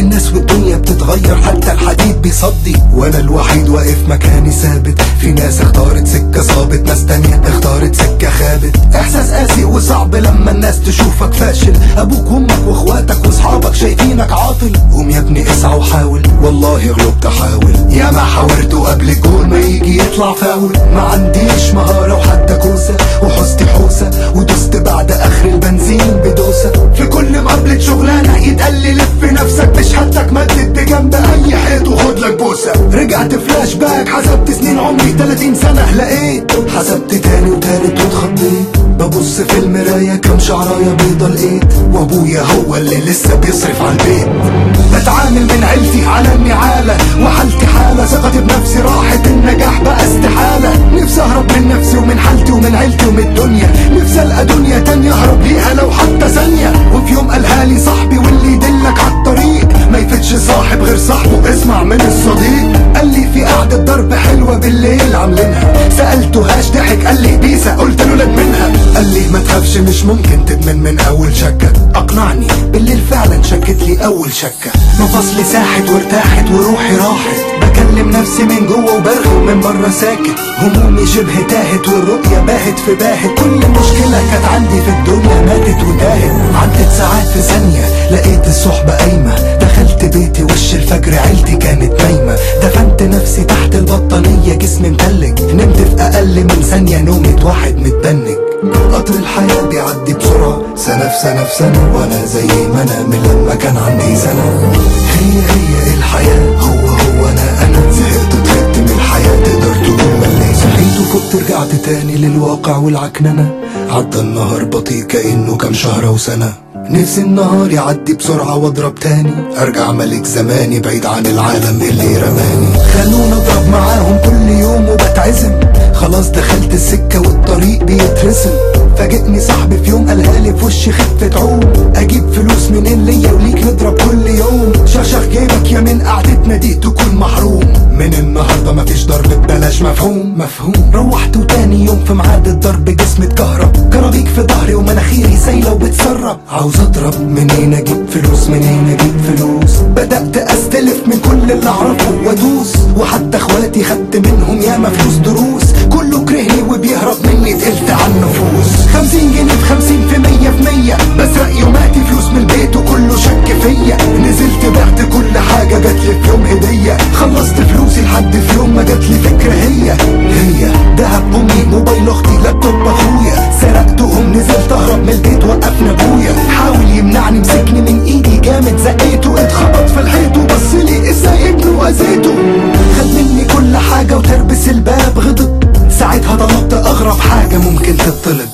الناس والدنيا بتتغير حتى الحديد بيصدي. وأنا الوحيد واقف مكاني ثابت. في ناس اختارت سكة صابت ناس تانية اختارت سكة خابت. إحساس قاسي وصعب لما الناس تشوفك فاشل. أبوك وأمك وأخواتك وأصحابك شايفينك عاطل. قوم يا ابني اسعى وحاول. والله غلبت احاول يا ما حاولت قبل الجول ما يجي يطلع فاول. ما عنديش مهارة وحتة كوسة وحوزتي حوسة ودست بعد آخر البنزين بدوسة. في كل مقابلة شغلانة يتقال لي لف نفسك مش حدك مدد بجنب أي حيط وخد لك بوسة. رجعت فلاش باك حسبت سنين عمري 30 سنة لقيت حسبت تاني وتالت واتخضيت. ببص في المراية كم شعراية بيضة لقيت وأبويا هو اللي لسه بيصرف على البيت. بتعامل من عيلتي على النعالة وحالتي حالة ثقتي بنفسي راحت النجاح بقى استحالة. نفسي أهرب من نفسي ومن حالتي ومن عيلتي ومن الدنيا. نفسي ألقى دنيا تانية أهرب ليها لو حتى ثانية. وفي يوم قالها لي صاحبي واللي يدلك على الطريق ما يفتش صاحب غير صاحبه اسمع من الصديق. قال لي في قعدة ضرب حلوة بالليل عاملينها. سألته هاش ضحك قال لي بيسا قلت له لا منها. قال لي ما تخافش مش ممكن تدمن من أول شكة. أقنعني بالليل فعلا شكت لي أول شكة. مفاصلي ساحت وارتاحت وروحي راحت. بكلم نفسي من جوه وبرغي ومن بره ساكت. همومي شبه تاهت والرؤية باهت في باهت. كل مشكلة كانت عندي في الدنيا ماتت وتاهت عدت ساعات في ثانية لقيت الصحبة قايمة. دخلت بيتي وش الفجر عيلتي كانت نايمة. دفنت نفسي تحت البطانية جسمي متلج. نمت في أقل من ثانية نومة واحد متبنج. قطر الحياة بيعدي بسرعة. سنة في سنة في سنة وأنا زي ما أنا من لما كان عندي سنة. هي هي الحياة هو هو أنا أنا زهقت طهقت من الحياة تقدر تقول مليت صحيت وفقت رجعت تاني للواقع والعكننة عدى النهار بطيء كأنه كام شهر وسنة نفسي النهار يعدي بسرعة واضرب تاني ارجع ملك زماني بعيد عن العالم اللي رماني خلونا اضرب معاهم كل يوم وبتعزم خلاص دخلت السكة والطريق بيترسم. فاجئني صاحبي في يوم قالها لي في وشي خفة عوم أجيب فلوس منين ليا وليك نضرب كل يوم. شخشخ جيبك يا من قعدتنا دي تكون محروم. من النهارده مفيش ضرب ببلاش مفهوم؟ مفهوم. روحت وتاني يوم في ميعاد الضرب جسمي اتكهرب. كرابيك في ظهري ومناخيري سايلة وبتسرب. عاوز اضرب منين أجيب فلوس؟ منين أجيب فلوس؟ بدأت أستلف من كل اللي أعرفه وأدوس. وحتى اخواتي خدت منهم ياما فلوس دروس. كله كرهني وبيهرب مني تقلت على النفوس. خمسين جنيه في خمسين في مية في مية. بسرق يوماتي فلوس من البيت وكله شك فيا. نزلت بعت كل حاجة جاتلي في يوم هدية. خلصت فلوسي لحد في يوم ما جاتلي فكرة هي هي. دهب أمي موبايل أختي لابتوب أخويا. سرقتهم نزلت أهرب من البيت وقفنا ابويا حاول يمنعني مسكني من إيدي جامد زقيته اتخبط في الحيط وبص لي إزاي ابنه وأذيته. خد مني كل حاجة وتربس الباب غضب. ساعتها طلبت أغرب حاجة ممكن تطلب.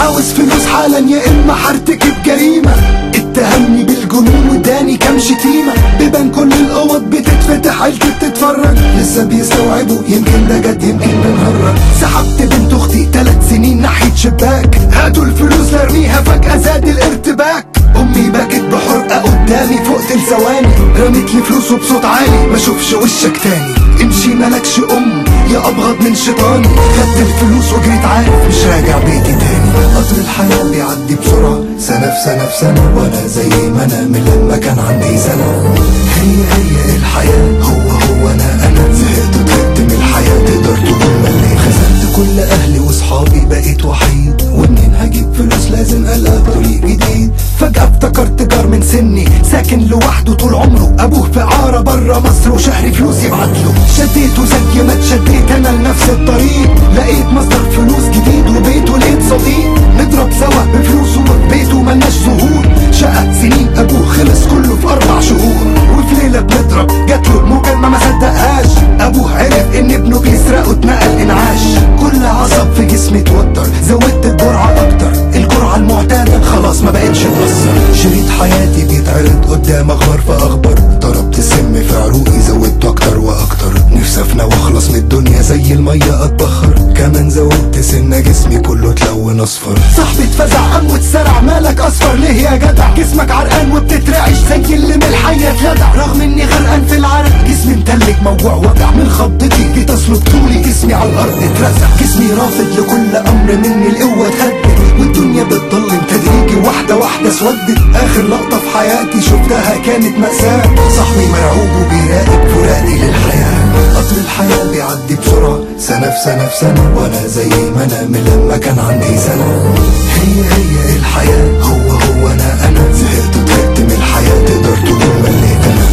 عاوز فلوس حالا يا إما هرتكب جريمة. اتهمني بالجنون واداني كام شتيمة بيبان كل الأوض بتتفتح عيلتي بتتفرج. لسه بيستوعبوا يمكن ده جد يمكن بنهرج سحبت بنت أختي تلات سنين ناحية شباك. هاتوا الفلوس لارميها فجأة زاد الارتباك. أمي بكت بحرقة قدامي فوقت لثواني رميت لي فلوس وبصوت عالي ما اشوفش وشك تاني. امشي مالكش أم يا أبغض من شيطاني. خدت الفلوس وجريت عارف مش راجع بيتي تاني. قطر الحياة بيعدي بسرعة سنة في سنة في سنة. وأنا زي ما أنا من لما كان عندي سنة. هي هي الحياة هو هو أنا أنا زهقت طهقت من الحياة. تقدر تقول مليت خسرت كل أهلي وأصحابي بقيت وحيد. ومنين هجيب فلوس لازم القى طريق جديد. فجأة افتكرت جار من سني. ساكن لوحده طول عمره. أبوه في عارة برا مصر وشهري فلوس يبعتله شديته زي ما اتشديت أنا لنفس الطريق. لقيت مصدر اصفر صاحبي اتفزع قام واتسرع مالك أصفر. ليه يا جدع؟ جسمك عرقان وبتترعش. زي اللي من الحيه اتلدع. رغم إني غرقان في العرق جسمي متلج موجوع وجع. من خضتي جيت اسلك طولي جسمي على الأرض اترزع. جسمي رافض لكل أمر مني القوة تهدد. والدنيا بتضلم تدريجي واحدة واحدة اسودت. آخر لقطة في حياتي شفتها كانت مأساة. صاحبي مرعوب وبيراقب فراقي للحياة. قطر الحياة بيعدي بسرعة. سنة في سنة في سنة وأنا زي ما أنا من لما كان عندي سنة. هي هي الحياة هو هو أنا أنا زهقت وتعبت من الحياة تقدر تقول مليت أنا.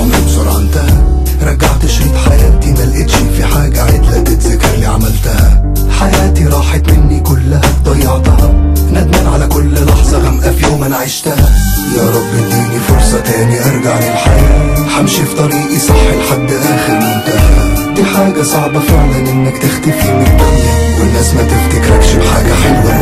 عمري بسرعة انتهى رجعت شريط حياتي ما لقيتش في حاجة عدلة تتذكر لي عملتها. حياتي راحت مني كلها ضيعتها. ندمان على كل لحظة غامقة في يوم أنا عشتها. يا رب اديني فرصة تاني أرجع للحياة. همشي في طريقي صعبة فعلا إنك تختفي من الدنيا والناس ما تفتكركش بحاجة حلوة